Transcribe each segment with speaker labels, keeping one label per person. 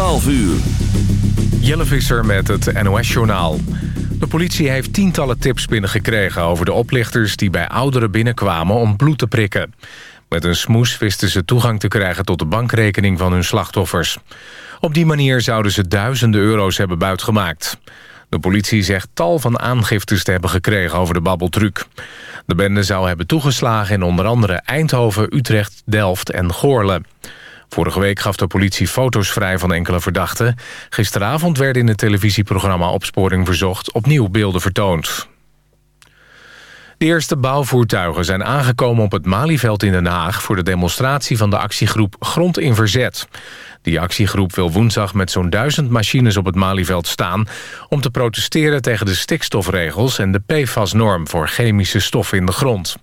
Speaker 1: 12 uur.
Speaker 2: Jelle Visser met het NOS-journaal. De politie heeft tientallen tips binnengekregen over de oplichters... die bij ouderen binnenkwamen om bloed te prikken. Met een smoes wisten ze toegang te krijgen tot de bankrekening van hun slachtoffers. Op die manier zouden ze duizenden euro's hebben buitgemaakt. De politie zegt tal van aangiftes te hebben gekregen over de babbeltruc. De bende zou hebben toegeslagen in onder andere Eindhoven, Utrecht, Delft en Goorle. Vorige week gaf de politie foto's vrij van enkele verdachten. Gisteravond werden in het televisieprogramma Opsporing Verzocht... opnieuw beelden vertoond. De eerste bouwvoertuigen zijn aangekomen op het Malieveld in Den Haag... voor de demonstratie van de actiegroep Grond in Verzet. Die actiegroep wil woensdag met zo'n duizend machines op het Malieveld staan... om te protesteren tegen de stikstofregels en de PFAS-norm... voor chemische stoffen in de grond.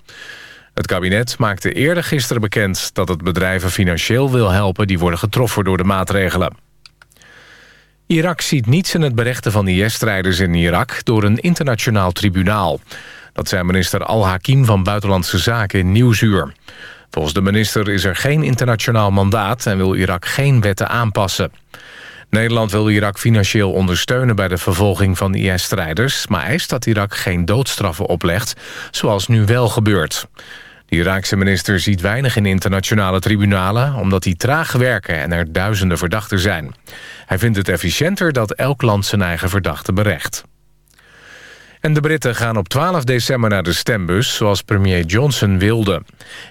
Speaker 2: Het kabinet maakte eerder gisteren bekend dat het bedrijven financieel wil helpen... die worden getroffen door de maatregelen. Irak ziet niets in het berechten van IS-strijders in Irak... door een internationaal tribunaal. Dat zei minister Al-Hakim van Buitenlandse Zaken in Nieuwsuur. Volgens de minister is er geen internationaal mandaat... en wil Irak geen wetten aanpassen. Nederland wil Irak financieel ondersteunen bij de vervolging van IS-strijders... maar eist dat Irak geen doodstraffen oplegt, zoals nu wel gebeurt. De Iraakse minister ziet weinig in internationale tribunalen... omdat die traag werken en er duizenden verdachten zijn. Hij vindt het efficiënter dat elk land zijn eigen verdachte berecht. En de Britten gaan op 12 december naar de stembus, zoals premier Johnson wilde.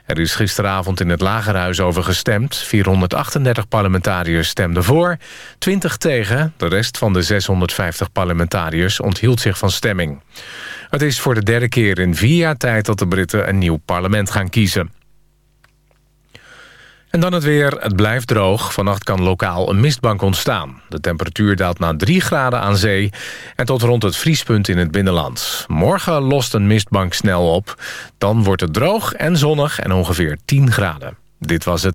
Speaker 2: Er is gisteravond in het Lagerhuis over gestemd. 438 parlementariërs stemden voor, 20 tegen. De rest van de 650 parlementariërs onthield zich van stemming. Het is voor de derde keer in vier jaar tijd dat de Britten een nieuw parlement gaan kiezen. En dan het weer. Het blijft droog. Vannacht kan lokaal een mistbank ontstaan. De temperatuur daalt naar 3 graden aan zee... en tot rond het vriespunt in het binnenland. Morgen lost een mistbank snel op. Dan wordt het droog en zonnig en ongeveer 10 graden. Dit was het.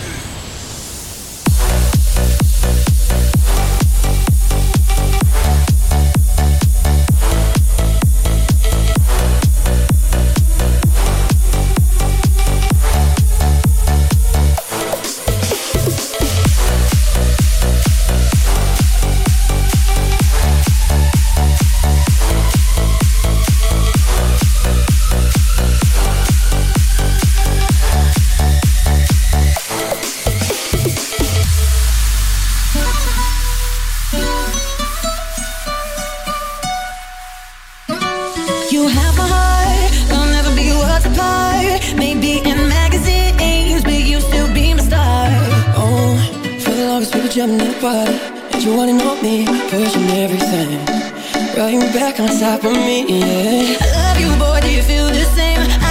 Speaker 3: In
Speaker 4: the party. And you wanna know me, you're everything. Right back on top of me, yeah.
Speaker 3: I love you, boy, do you feel the same? I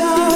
Speaker 5: shine.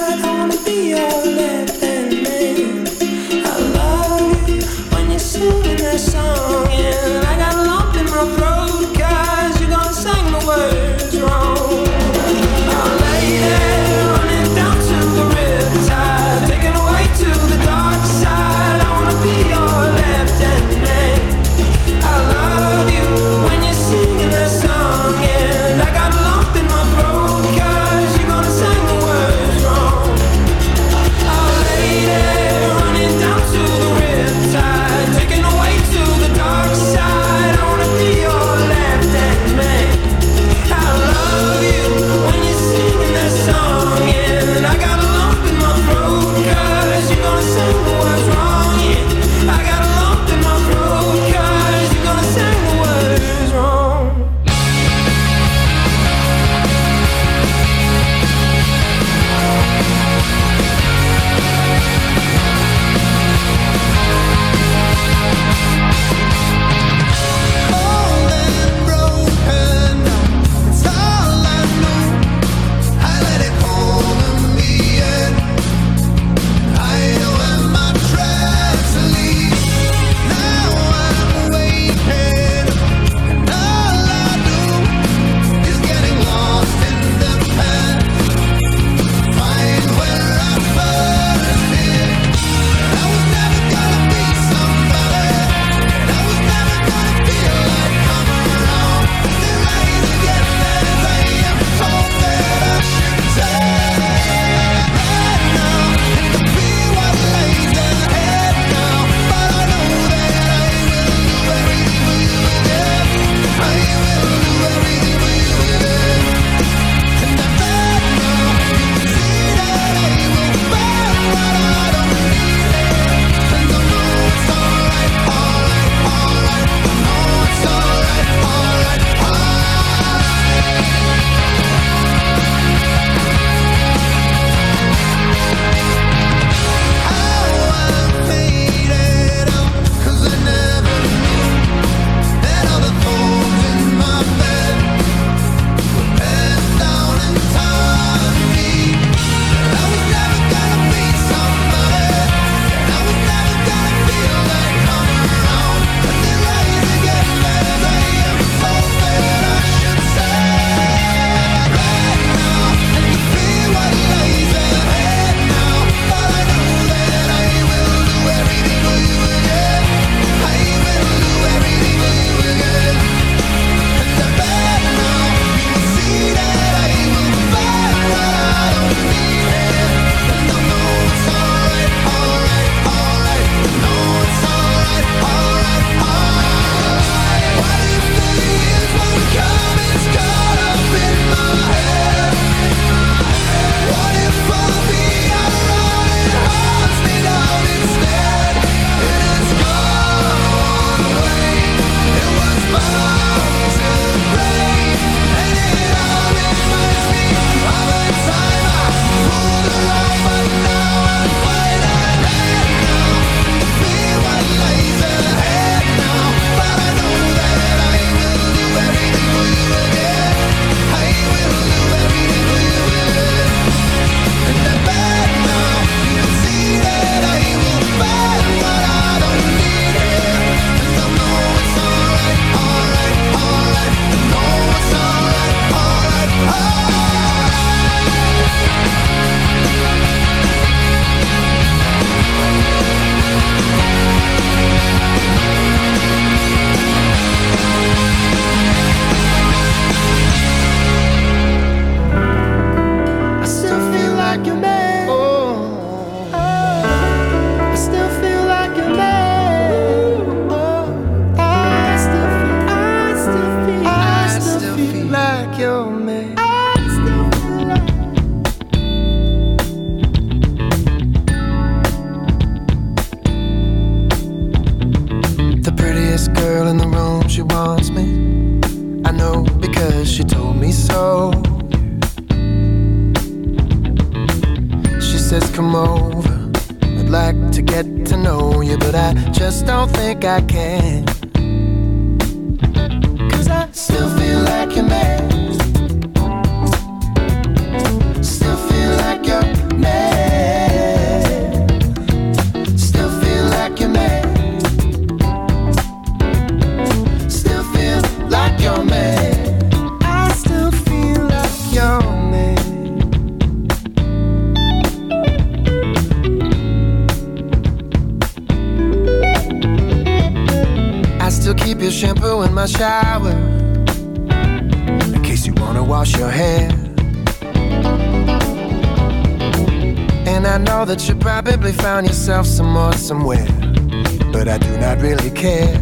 Speaker 5: care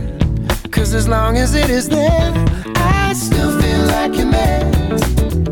Speaker 5: Cause as long as it is there I still feel like you're mad.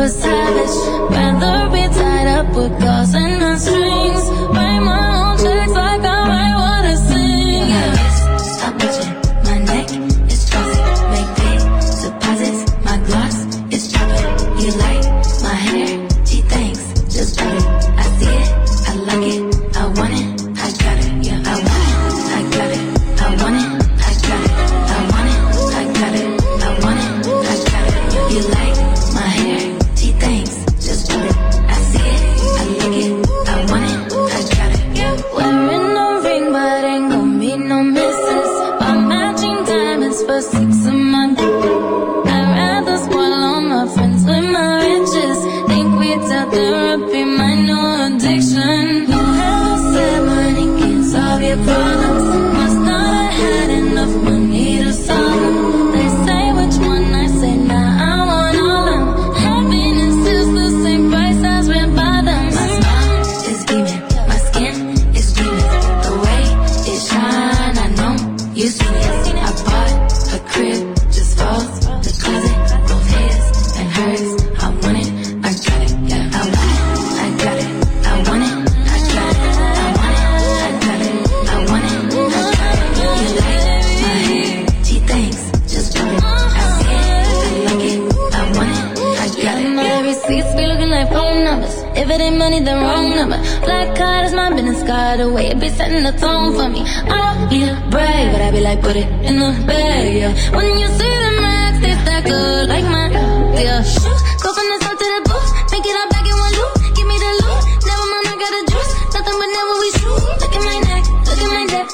Speaker 6: was savage. Rather be tied up with gauze. and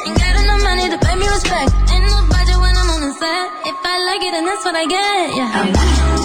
Speaker 6: Ain't got enough money to pay me respect. Ain't no budget when I'm on the set. If I like it, then that's what I get. Yeah.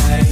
Speaker 1: high.